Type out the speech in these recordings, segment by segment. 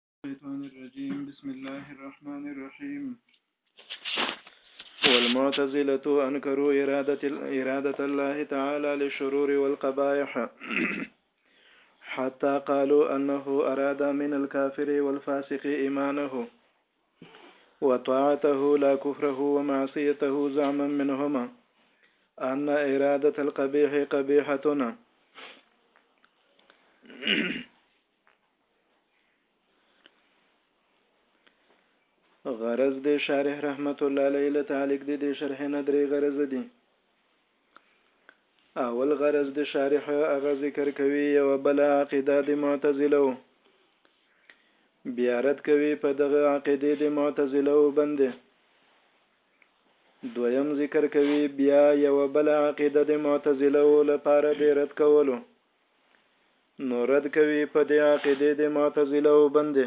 الشيطان الرجيم بسم الله الرحمن الرحيم والمعتزلة أنكروا إرادة, إرادة الله تعالى للشرور والقبائح حتى قالوا أنه أراد من الكافر والفاسق إيمانه وطاعته لا كفره ومعصيته زعما منهما أن إرادة القبيح قبيحتنا غرض د شارح رحمت الله علیه له تعلق د دې شرح نه درې غرض دي اول غرض د شارح هغه ذکر کوي یو بل عقیده د معتزله بیا رد کوي په دغه عقیده د معتزله باندې دویم ذکر کوي بیا یو بل عقیده د معتزله لپاره د رد کولو نو رد کوي په دې عقیده د معتزله او بندې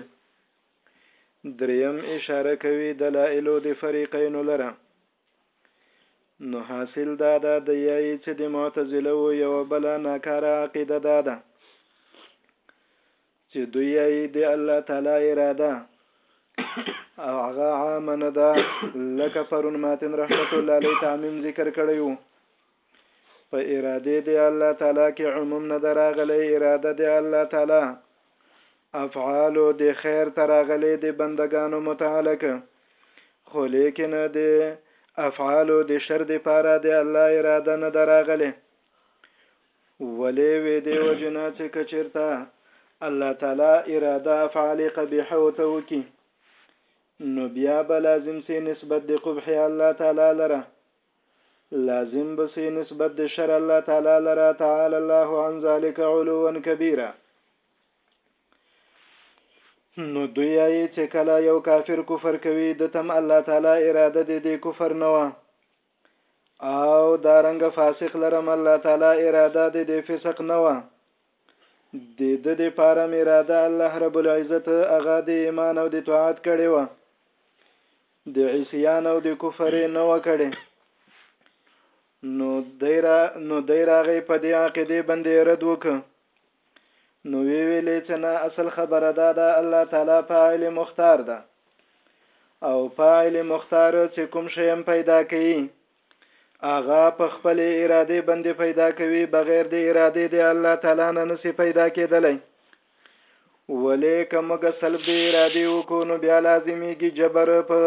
دریم اشاره کوي دلائل د فریقین لره نو حاصل دا ده د یای چې د معتزله او یو بل ناکاره عقیده دا ده چې دوی یی د الله تعالی اراده او هغه عامه نه ده لکه پرون ماتن رحمت الله علیه تعمیم ذکر کړی وو په اراده دی الله تعالی کې عموم نه دراغلی اراده دی الله تعالی افعال د خیر تراغلی د بندگانو متعلق خو لیکن د افعال د شر د پاره د الله اراده نه دراغلی ولې وې دې وجې نه چې که چېرته الله تعالی اراده افعال قبیحه ورته وکړي نو بیا به لازم سي نسبت د قبح الله تعالی لره لازم به سي نسبت د شر الله تعالی لره تعالی الله عن ذلك علوا كبيرا نو دوی یې چې کله یو کافر کفر کوي د تم الله تعالی اراده دې دې کفر نه وه او دا رنګ فاسق لرم الله تعالی اراده د دې فسق نه و د د دې پاره اراده الله رب العزت هغه د ایمان او د طاعت کړي و د عصيان او د کفر نه وکړي نو دایره نو دایره غي په دې عقیده باندې رد وک نو وی ویلې چې نه اصل خبره دا ده الله تعالی فاعل مختار ده او فاعل مختار چې کوم شی هم پیدا کوي اغا په خپل اراده باندې پیدا کوي بغیر د اراده د الله تعالی نه نسی پیدا کېدلی ولې کومګه سلب د اراده وکړو نو بیا لازمیږي جبر په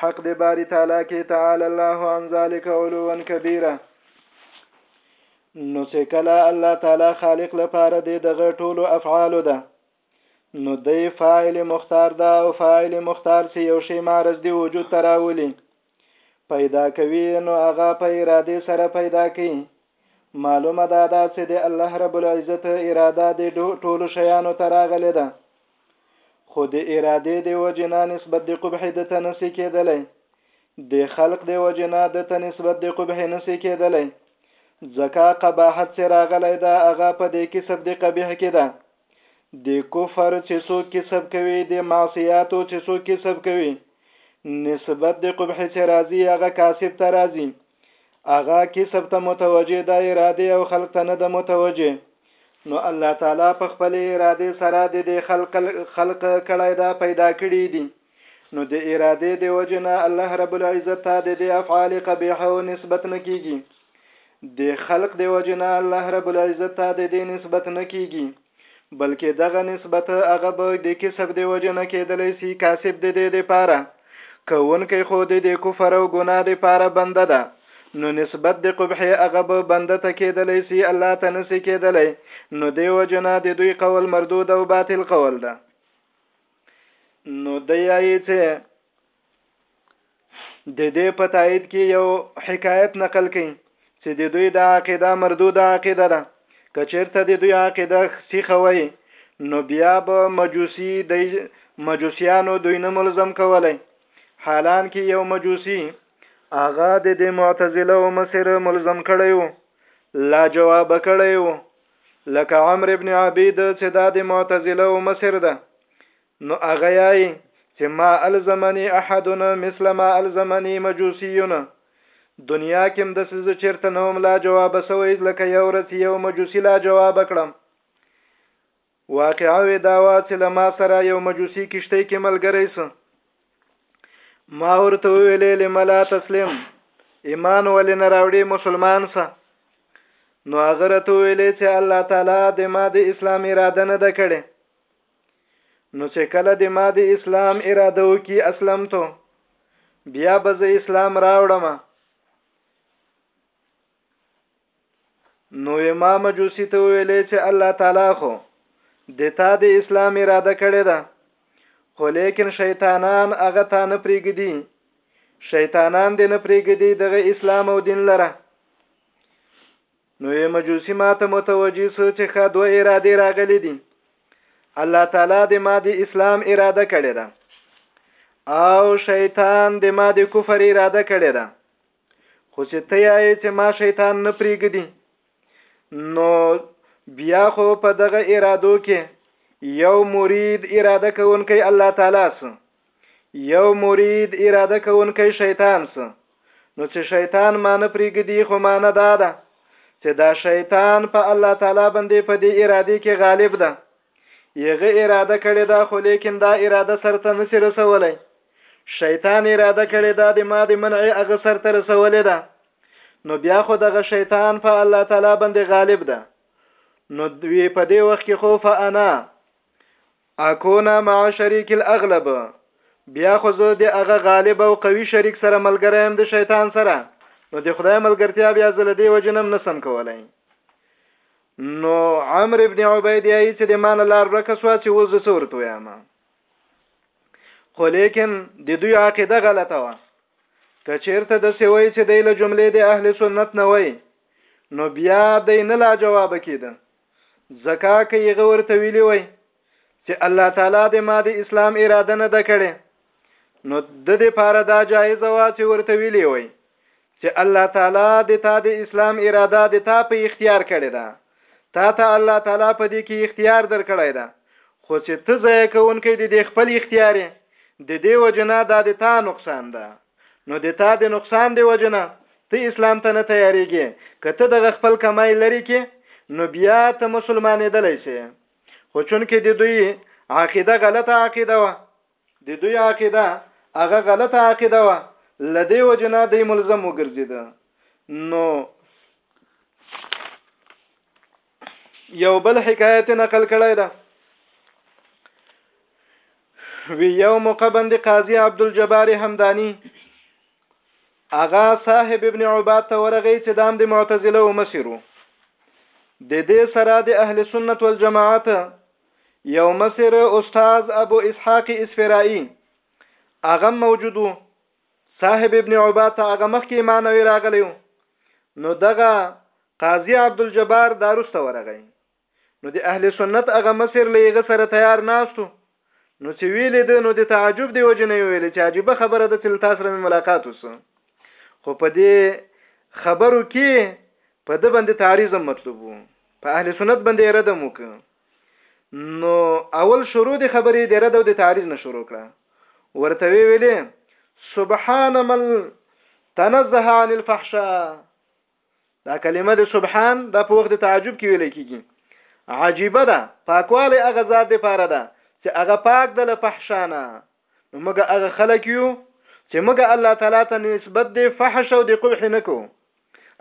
حق د باری تعالی کې تعالی الله عن ذلک علوا کبیره نو چې کله الله تعالی خالق لپاره دی دغه ټولو افعالو ده نو دی فاعل مختار ده او فاعل مختار چې یو شی معرض دی وجود ته راولي پیدا کوي نو هغه په اراده سره پیدا کوي معلومه ده دا چې د الله رب العزت اراده د ټولو شیانو ته راغلې ده خو د ارادې د وجې نه نسبت د قبح د ته نسې کېدلی د خلق د وجې نه د ته نسبت د قبح نسې کېدلی ځکه قباحت چې راغلی ده هغه په د کسب د قبیح کې ده د کفر چې څوک کسب کوي د معصیاتو چې څوک کسب کوي نسبت د قبح چې راځي هغه کاسب ته راځي هغه کسب ته متوجه د اراده او خلق ته نه د متوجه نو الله تعالی په خپل اراده سره د دې خلق خلق کړای دا پیدا کړی دي نو د اراده د وجنه الله رب العزت ته د دې افعال قبیح او نسبت نکیږي د خلق د وجنه الله رب العزت ته د دې نسبت نکیږي بلکې دغه نسبت هغه به د کسب د وجه نه کېدلی سي کاسب د دې دپاره کوونکی خو د دې کفر او ګناه دپاره بنده ده نو نسبت د قبحې هغه به بنده ته کېدلی سي الله ته نسي کېدلی نو دې وجه نه د دوی قول مردود او باطل قول ده نو دی یایي چې د دې په تایید کې یو حکایت نقل کړي چې د دوی د عقیده مردوده عقیده ده کچیرته د دوی عقیده سیخه وای نو بیا به مجوسی د مجوسیانو دوی نه ملزم کولای حالان کې یو مجوسی هغه د دې معتزله او مسیر ملزم کړی وو لا جواب کړی وو لکه عمرو ابن عبید چې دا د معتزله او مسیر ده نو هغه یاي چې ما الزمني احد مثل ما الزمني مجوسي دنیا کې هم داسې زه چېرته نه وم لا جواب سوی لکه یو ورځ یو مجوسي لا جواب کړم واقعا وی دا وا چې له ما سره یو مجوسي کشته کې ملګری سه ما ورته ویلې لملا تسلیم ایمان ولې نه راوړي مسلمان سه نو هغه راته ویلې چې الله تعالی د ما د اسلام اراده نه ده کړې نو چې کله د ما د اسلام اراده وکي اسلام ته بیا به زه اسلام راوړم نو ما مجوسی ته ویلې چې الله تعالی خو د تا د اسلام اراده کړې ده خو لیکن شیطانان هغه تا نه پریږدي شیطانان دې نه پریږدي دغه اسلام او دین لره نو یې مجوسی ماته متوجی سو چې ښه دوه ارادې راغلي دي الله تعالی د ما د اسلام اراده کړې ده او شیطان د ما د کفر اراده کړې ده خو چې ته یې چې ما شیطان نه پریږدي نو بیا خو په دغه ارادو کې یو مرید اراده کوونکی الله تعالی سو یو مرید اراده کوونکی شیطان سو نو چې شیطان مانه پریږدي خو مانه دا ده چې دا شیطان په الله تعالی باندې په دې اراده کې غالب ده یغه اراده کړې ده خو لیکن دا اراده سرته نسی رسولای شیطان اراده کړې ده د ما د منع هغه سر ته رسولې ده نو بیا خو دغه شیطان په الله تعالی باندې غالب ده نو دوی په دې وخت کې خو فانا اکونا مع شریک الاغلب بیا خو زه د هغه غالب او قوي شریک سره ملګری یم د شیطان سره نو د خدای ملګرتیا بیا زه له دې وجنم نسم کولای نو عمرو ابن عبید یې چې د مان لار ورکه سو چې اوس د څور تو یم خو لیکن د دوی عقیده غلطه و کچیرته د سوي چې د له جملې د اهل سنت نه وای نو بیا د نه لا جواب کیده ځکه که یې غور ته ویلی وای چې الله تعالی د ما د اسلام اراده نه ده کړې نو د دې پاره دا جایز وا چې ورته ویلی وای چې الله تعالی د تا د اسلام اراده د تا په اختیار کړې ده تا ته الله تعالی په دې کې اختیار درکړی ده خو چې ته ځای کوونکې د خپل اختیار د دې وجنا د تا نقصان ده نو د تا د نقصان دی وجه نه ته اسلام ته نه تیاریږي که ته دغه خپل کمای لري کې نو بیا ته مسلمانېدلی سي خو چونکې د دوی عقیده غلطه عقیده وه د دوی عقیده هغه غلطه عقیده وه لدی وجنا دی ملزم وګرځید نو یو بل حکایت نقل کړی ده وی یو موقع باندې قاضي عبد الجبار حمداني اغا صاحب ابن عباد ته ورغی چې دام د معتزله او مسیرو د دې سره د اهل سنت والجماعت یو مسیر استاد ابو اسحاق اسفرائی اغه موجودو صاحب ابن عباد ته هغه مخکې ایمان او راغلی نو دغه قاضي عبدالجبار داروسته ورغی نو د اهل سنت هغه مسیر لېغه سره تیار ناستو نو چې ویلې ده نو د تعجب دی وجه نه ویلې چې عجیب خبره ده چې تاسو سره ملاقات وسو خو په دې خبرو کې په د باندې تعریض مطلوب وو په اهل سنت باندې ردم وکړ نو اول شروع د خبرې د رد او د تعریض نه شروع کړه ورته وی ویلې سبحان من تنزه عن الفحشاء دا کلمه د سبحان د په وخت د تعجب کې ویل کیږي عجیبه ده پاکواله هغه ذات دی پاره ده چې هغه پاک د لفحشانه نو موږ هغه خلک یو چې موږ الله تعالی ته نسبت دی فحش او دی قبح نه کو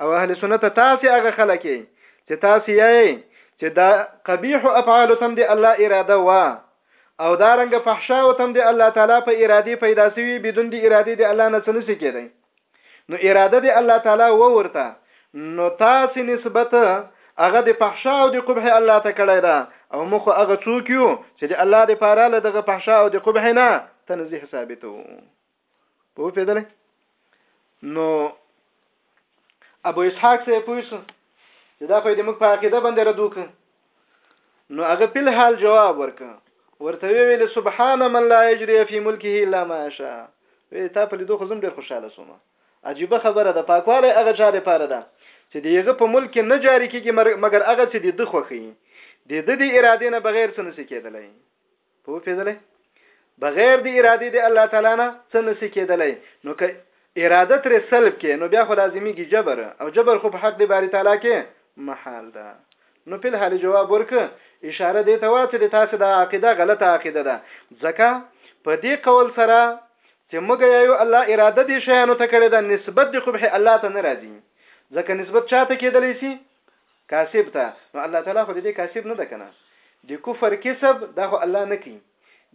او اهل سنت تاسو هغه خلک یې چې تاسو یې چې دا قبیح افعال تم دی الله اراده وا او دا رنګ فحشا او تم دی الله تعالی په ارادي پیدا سوی بدون دی ارادي دی الله نه څه نسی کېدی نو اراده دی الله تعالی و ورته نو تاسو نسبت هغه د فحشا او د قبح الله ته کړی دا او مخ هغه څوک یو چې د الله د پاره له دغه فحشا او د قبح نه تنزیه ثابتو په پیدل نو ابو اسحاق سه پوښتنه چې دا خو دې موږ په عقیده باندې ردو ک نو هغه په حال جواب ورکړ ورته ویل سبحان من لا یجری فی ملکه الا ما شاء وی تا په لیدو خو زم ډیر خوشاله شوم عجیب خبره ده پاکواله هغه چا لپاره ده چې دیغه په ملک کې نه جاری کیږي مګر هغه چې د خوخي د د اراده نه بغیر څه نسی کېدلای پوهیدلی بغیر د ارادې د الله تعالی نه څه نسي کیدلی نو که اراده ترې سلب کې نو بیا خو لازمیږي جبر او جبر خو په حق د باری تعالی کې محال ده نو په الحال جواب ورکه اشاره دې ته وا چې د تاسو دا عقیده غلطه عقیده ده ځکه په دې قول سره چې موږ یو الله اراده دې شیانو ته کړې ده نسبت د قبح الله ته ناراضي ځکه نسبت چاته کېدلی سي کاسب ته نو الله تعالی خو ددې کاسب نه ده کنه د کفر کسب دا خو الله نه کوي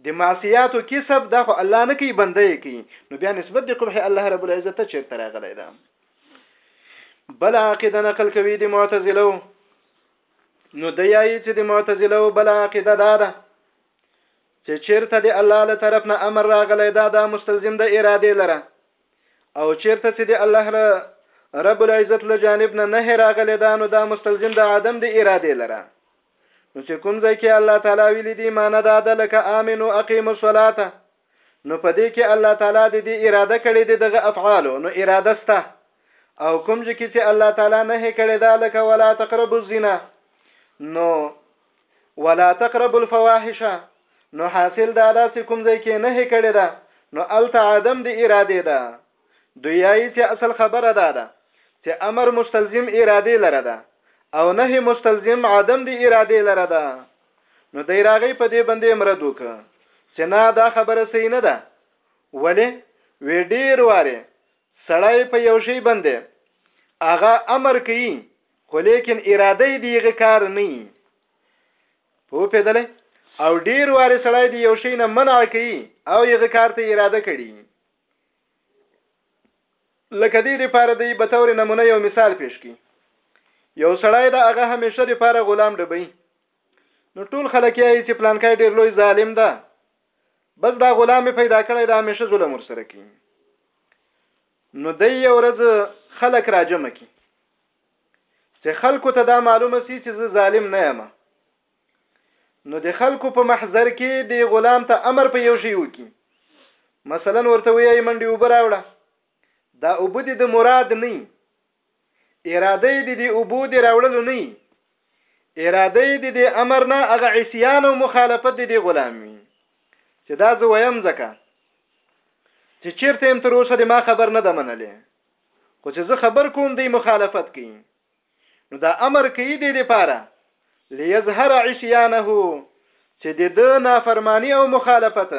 د معصیاتو کسب دا خو الله نه کوي بنده یې کوي نو بیا نسبت د قبح الله رب العزت ته چیرته راغلی ده بل عقیده نقل کوي د معتزله نو د یایي چې د معتزله بل عقیده دا ده چې چیرته د الله له طرف نه امر راغلی دا دا مستلزم د اراده لره او چیرته چې د الله له رب العزت له جانب نه نه راغلی دا نو دا مستلزم د عدم د اراده لره نو چې کوم ځای کې الله تعالی ویلي دی معنی دا ده لکه امنو اقیم الصلاه نو په دې کې الله تعالی د دې اراده کړې ده دغه افعالو نو اراده سته او کوم ځکه چې الله تعالی نه کړې ده لکه ولا تقربوا الزنا نو ولا تقربوا الفواحش نو حاصل دا ده چې کوم ځای کې نهې کړې ده نو هلته عدم د ارادې ده دوی یایي چې اصل خبره دا ده چې امر مستلزم ارادې لره ده او نهې مستلزم عدم د ارادې لره ده نو دی راغی په دې باندې مرد وکړه چې نه دا خبره صحیح نه ده ولې وی ډیر واره سړی په یو شی باندې هغه امر کوي خو لیکن اراده یې دیغه کار نه یي پو پیدلی او ډیر واري سړی دی یو شي نه منع کوي او یغه کار ته اراده کړي لکه دې لپاره دی به تور نمونه یو مثال پیش کی یو سړی دا هغه همیشه لپاره غلام ډبي نو ټول خلک یې چې پلانکای ډیر لوی ظالم ده بس دا غلام پیدا کړی دا همیشه ظلم ورسره کوي نو د یو ورځ خلک راجمه کی چې خلکو ته دا معلومه سي چې زه ظالم نه یم نو د خلکو په محضر کې د غلام ته امر په یو شی وکي مثلا ورته وایي منډي وبر راوړه دا وبد د مراد نه اراده دې د وبود راوړلو نه اراده دې د امر نه هغه عصيان او مخالفت دې غلام وي چې دا زه ویم ځکه چې چیرته هم تر اوسه ما خبر نه ده منلې خو چې زه خبر کوم دی مخالفت کوي نو دا امر کوي دی لپاره ليظهر عصيانه چې د د نافرمانی او مخالفت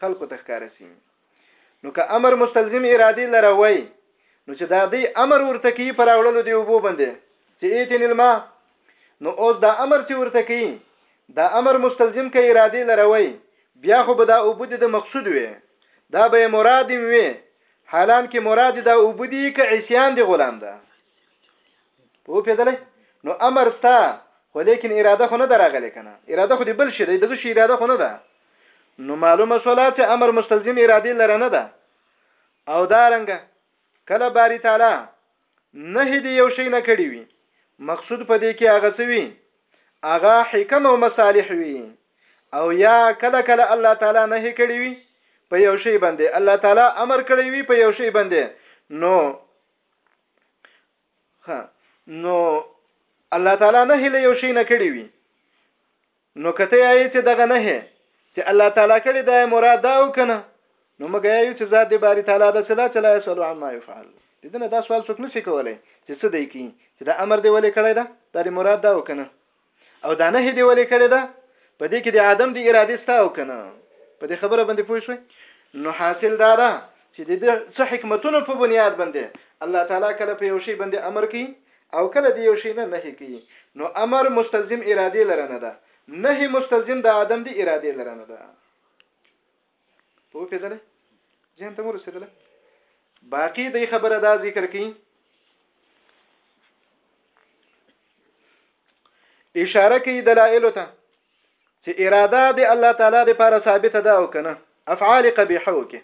خلکو ته ښکار شي نو که امر مستلزم ارادي لره وای نو چې دا دی امر ورته کوي پر اورلو دی وبو باندې چې ایتن الماء نو اوس دا امر چې ورته کوي دا امر مستلزم کې ارادي لره وای بیا خو به دا وبو د مقصود وي دا به مراد وي حالان کې مراد دا اوبه دي که عصيان دي غلام ده په پیدلې نو امر ستا خو لیکن اراده خو نه دراغله کنه اراده خو دی بل شي دی دغه شي اراده خو نه ده نو معلومه شولا چې امر مستلزم اراده لره نه ده او دارنګ کله باری تعالی نه دې یو شی نه کړی وي مقصود په دې کې هغه څه وي هغه حکم او مصالح وي او یا کله کله الله تعالی نه کړی وي په یو شی باندې الله تعالی امر کړی وي په یو شی باندې نو ها نو الله تعالی نه له یو شی نه کړی وي نو که ته یایې چې دغه نهې چې الله تعالی کړې دا یې مراد ده او که نه نو موږ یایو چې ذات دې باري تعالی ده چې لا چې لا یسألو عما یفعل د ده نه دا سوال څوک نشي کولی چې څه دی کوي چې دا امر دې ولې کړی ده دا دې مراد ده او که نه او دا نهې دې ولې کړې ده په دې کې د آدم د ارادې ستا او که نه په دې خبره باندې پوه شوي نو حاصل دا ده چې د څه حکمتونو په بنیاد باندې الله تعالی کله په یو شی باندې امر کوي او کله دې یو شی نه نهی کوي نو امر مستلزم ارادې لرنه ده نهی مستلزم د عدم دې ارادې لرنه ده پوه پیدلې ځین ته مرسیدله باقی دې خبره دا ذکر کړي اشاره کوي دلایل ته چې اراده د الله تعالی لپاره ثابته ده او کنه افعال قبیحه وکي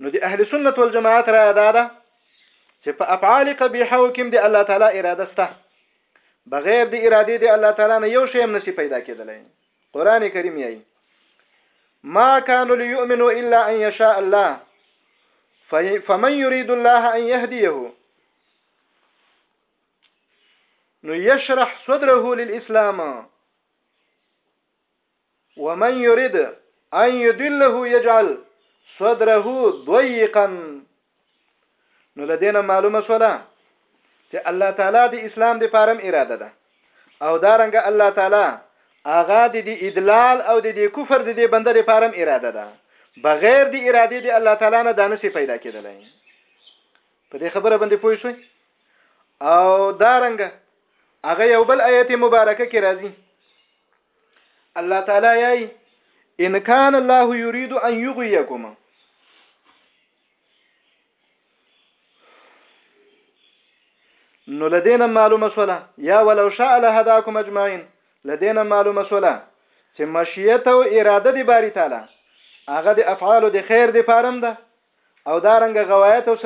نو د اهل سنت والجماعت را ادا ده چې په افعال قبیحه او کوم د الله تعالی اراده سته بغیر د اراده د الله تعالی نه یو شی هم نسی پیدا کېدلی قران کریم یې ما كان ليؤمن الا ان يشاء الله فمن يريد الله ان يهديه نو يشرح صدره للاسلام ومن يريد ان يدله يجعل صدره ضيقا نو لدينا معلومه شولا چې الله تعالی د اسلام د پارم اراده ده او دارنګ الله تعالی اغا د دې ادلال او د دې کفر د دې بنده د پارم اراده ده بغیر د ارادې د الله تعالی نه دانه سي پیدا کېدلای په دې خبره باندې پوه شئ او دارنګ هغه یو بل آیت مبارکه کې راځي الله تعالی یی ان کان الله یرید ان یغویکم نو لدینا معلومه سوله یا ولو شاء لهداکم اجمعین لدینا معلومه سوله چې مشیت او اراده دی باری تعالی هغه د افعال د خیر د پارم ده او دا رنګه غوايت او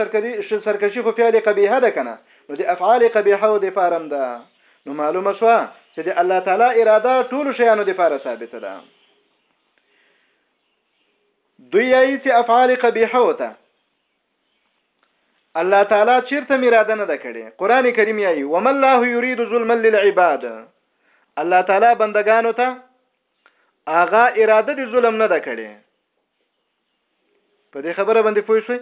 سرکشي خو فعل قبيحه ده کنه نو د افعال قبيحه د فارم ده نو معلومه شوه چې د الله تعالی اراده ټول شیانو د فاره ثابته ده دوی یې چې افعال قبیحه وته الله تعالی چیرته میراده نه کړي قران کریم یې وم الله یرید ظلما للعباد الله تعالی بندگانو ته اغا اراده د ظلم نه کړي په دې خبره باندې پوه شوي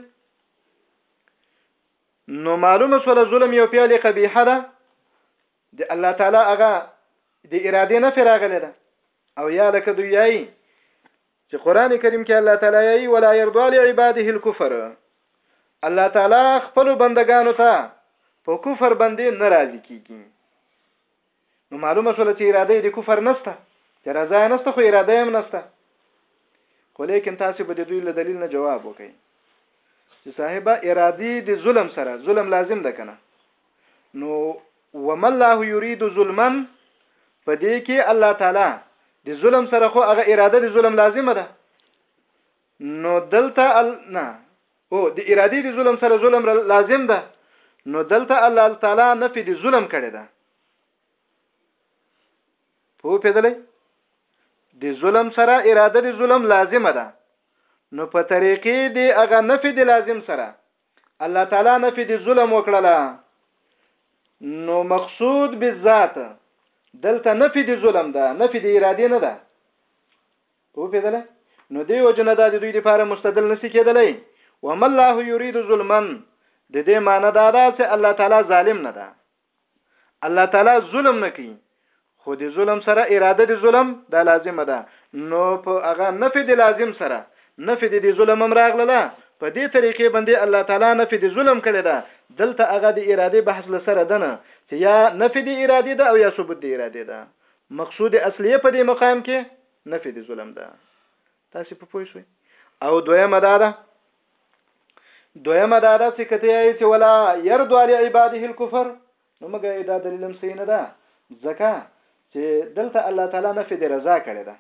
نو معلومه سول ظلم یو پیاله قبیحه ده د الله تعالی هغه د اراده نه فراغله ده او یا لکه دوی یي چې قران کریم کې الله تعالی یي ولا يرضى لعباده الكفر الله تعالی خپل بندگانو ته په کفر باندې ناراضي کیږي نو معلومه شوله چې اراده یې د کفر نسته، د رضا یې نسته خو اراده یې هم نسته. خو لیکن تاسې به د دوی له دلیل نه جواب وکړئ چې صاحبه ارادي د ظلم سره ظلم لازم ده کنه نو وما الله يريد ظلما په دې کې الله تعالی د ظلم سره خو هغه اراده د ظلم لازمه ده نو دلته ال نه او د ارادي د ظلم سره ظلم لازم ده نو دلته الله تعالی نه په دې ظلم کړی ده په پیدلې د ظلم سره اراده د ظلم لازمه ده نو په طریقې دی هغه نفي د لازم سره الله تعالی نفي د ظلم وکړله نو مقصود بالذات دلته نفي د ظلم ده نفي د ارادې نه ده وپیدله نو دی وجنه دا د دوی لپاره مستدل نسی کېدلی وم الله یرید ظلما د دې معنی دا ده چې الله تعالی ظالم نه ده الله تعالی ظلم نه کوي خو د ظلم سره اراده د ظلم دا لازمه ده نو په هغه نفي د لازم سره نفي د ظلم هم راغله په دې طریقې باندې الله تعالی نفي د ظلم کړی ده دلته هغه د اراده بحث لسره ده نه چې یا نفي د اراده ده او یا ثبوت د اراده ده مقصود اصلیه په دې مقام کې نفي د ظلم ده تاسو په پوه شئ او دویمه دا ده دویمه دا ده چې کته یې چې ولا يرضى على عباده الكفر نو مګر دا دلیل هم صحیح نه ده ځکه چې دلته الله تعالی نفي د رضا کړی ده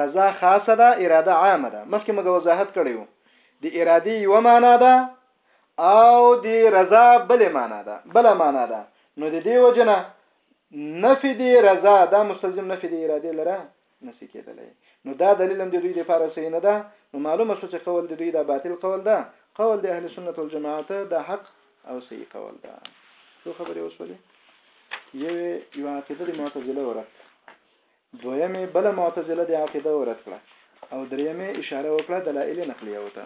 رضا خاصه ده اراده عامه ده مخکې مګر وضاحت کړیو د ارادي یو معنا ده او د رضا بل معنا ده بل معنا ده نو د دې وجنه نفي دی رضا دا مستلزم نفي دی اراده لره نسی کېدلی نو دا دلیل هم د دوی لپاره صحیح نه ده نو معلومه شو چې قول د دوی دا باطل قول ده قول د اهل سنت والجماعت دا حق او صحیح قول ده څو خبرې وسولې یو یو عقیده د معتزله ورد دویمه بل معتزله د عقیده ورد کړه او دریمه اشاره وکړه دلایل نقلیه وته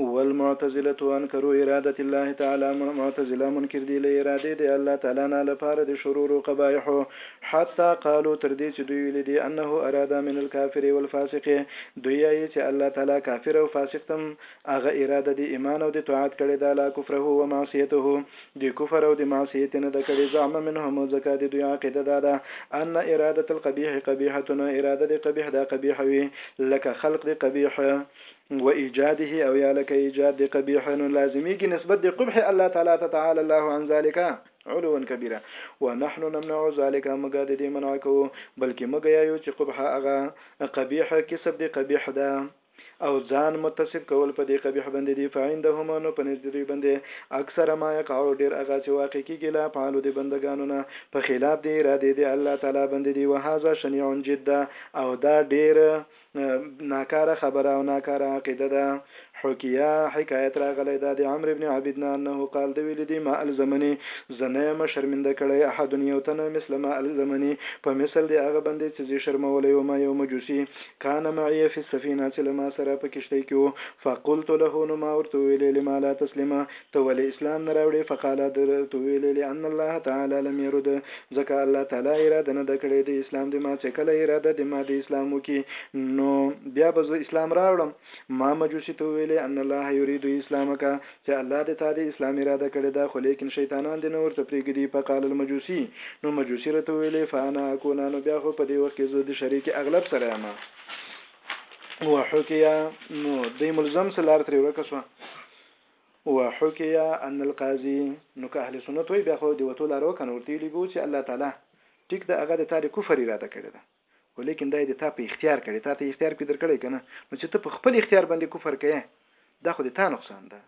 والمعتزله انکروا اراده الله تعالی معتزله منکر دي له اراده دی الله تعالی نه لپاره د شرور او قبایح حتی قالو تر دې چې دوی ویل دي انه اراده من الكافر والفاسق دوی یې چې الله تعالی کافر او فاسق تم هغه اراده دې ایمان او دې طاعت کړې ده لا کفره و معصیته دې کفر او دې معصیت یې نه ده کړې زعم منهم ځکه دې دوی عقیده دا ده ان ارادة القبیح قبیحة اراده دې قبیح دا قبیح وي لکه خلق دې قبیح و ایجاده او یا لکه ایجاد دې قبیح نو لازمیږي نسبت دې قبح الله تعالی ته تعالی الله عن ذلک علوا کبیرا ونحن نمنع ذلک مګه دې دې منع کوو بلکې مګه یو چې قبح هغه قبیح کسب دې قبیح ده او ځان متصف کول په دې قبیح باندې دي فعندهما نو په نزد د دوی باندې اکثر ما یقع ډیر هغه چې واقع کیږي له افعالو د بندګانو نه په خلاف د ارادې د الله تعالی باندې دي وهذا شنیع جدا او دا ډیر ناکاره خبره او ناکاره عقیده ده حکیه حکایت راغلی دا د عمرو بن عبید نه انه قال د ویل دي ما الزمنی زنه ما شرمنده کړی احد یو تنه مثل ما الزمنی په مثل د هغه باندې چې زی شرمولی او ما یو مجوسی کان معی فی السفینه چې له ما سره په کښتۍ کې و، فقلت له نو ما ورته وویلې لما لا تسلم ته ولې اسلام نه راوړې فقال ده ورته وویلې لان الله تعالی لم یرد ځکه الله تعالی اراده نه ده کړې د اسلام د ما چې کله اراده د ما د اسلام وکړي نو بیا به زه اسلام راوړم. ما مجوسی ته وویلی ان الله یرید اسلامک چه الله دی تا دی اسلام اراده کړی ده خو لیکن شیطانان دی نه ورته پریږدی فقال المجوسی نو مجوسی راته وویلی فانا اکونا نو بیا خو په دی وخت کی زه د شریک اغلب سره یم وحکیا نو دی ملزم سره لار تری ورکه سو وحکیا ان القاضی نو که اهل سنت وی بیا خو دی وتو لار وکنه ورته ویلی بو چه الله تعالی ټیک ده هغه دی تا دی کفر اراده کړی ده و لیکن دا یې د تا په اختیار کړې تا ته یې اختیار کوي درکړی کنه نو چې ته په خپل اختیار باندې کفر کوې دا خو د تا نقصان ده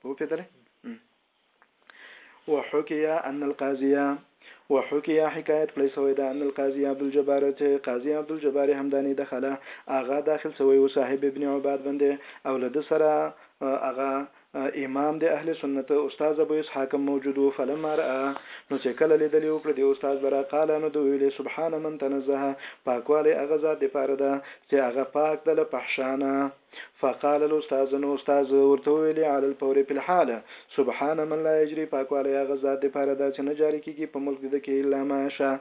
په وپیدلې وحكي أن القاضية وحكي حكاية کړی سوی ده أن القاضي عبد الجبار چې قاضي عبد الجبار همداني دخله آغا داخل سوی و صاحب ابن عباد باندې او له ده سره آغا امام د اهل سنت استاد ابو اسحاق هم موجود وو فلما رأى نو چې کله ليدل يې وکړ دې استاد لره قال نو ده وويل سبحان من تنزه پاکوالی هغه ذات د پاره ده چې هغه پاک ده له فحشاء نه فقال الاستاذ نو استاد ورته وويل على الفور في الحال سبحان من لا يجري پاکوالی هغه ذات د پاره ده چې نه جاري کيږي په ملک ده کې الا ماشاء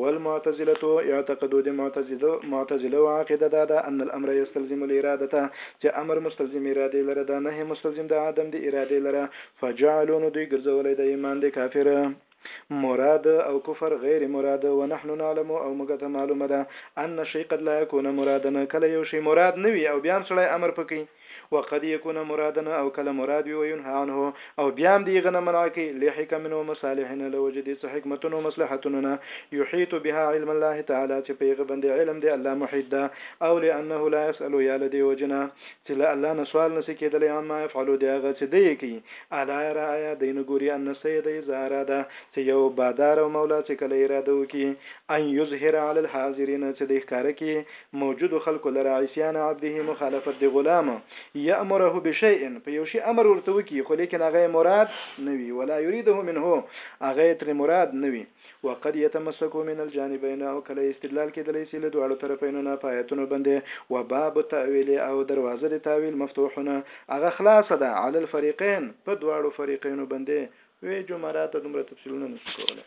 والمعتزلة اعتقدو د معتزلو معتزلو عقیده دا ده ان الامر یستلزم الارادة چې امر مستلزم ارادې لره ده نهی مستلزم د عدم د ارادې لره فجعلو نو دوی ګرځولی ده ایمان د کافر مراد او کفر غیر مراد ونحن نعلم او موږ ته معلومه ده ان الشی قد لا یکون مرادن کله یو شی مراد نه وي او بیا هم سړی امر په کوي. وقد يكون مرادنا او کله مراد وي وينهى عنه او بيا هم دي هغه نه منع کوي لحکم و مصالح نه له وجې دې څه حکمتونو او مصلحتونو نه يحيط بها علم الله تعالی چې په هغه بندې علم دې الله محيط ده او لأنه لا يسأل يا له دې وجې نه چې له الله نه سوال نه سي کېدلای عما يفعل د هغه چې دی يې کوي الا يرا ايا دی نه ګوري ان السيد اذا اراد چې يو بادار او مولا چې کله اراده وکړي ان يظهر على الحاضرين چې دی ښکاره کړي موجودو خلکو لره عصیان عبده مخالفت د غلام یأمره بشیء په یو شي امر ورته وکړي خو لیکن هغه یې مراد نه وي ولا یریده منه هغه یې ترې مراد نه وي وقد یتمسک من الجانبین او کله استدلال کیدلای شي له دواړو طرفینو نه په آیتونو باندې وباب التأویل او دروازه د تأویل مفتوح هغه خلاصه ده علی الفریقین په دواړو فریقینو باندې وې جو مراد ته دومره تفصیلونه نشو کولای.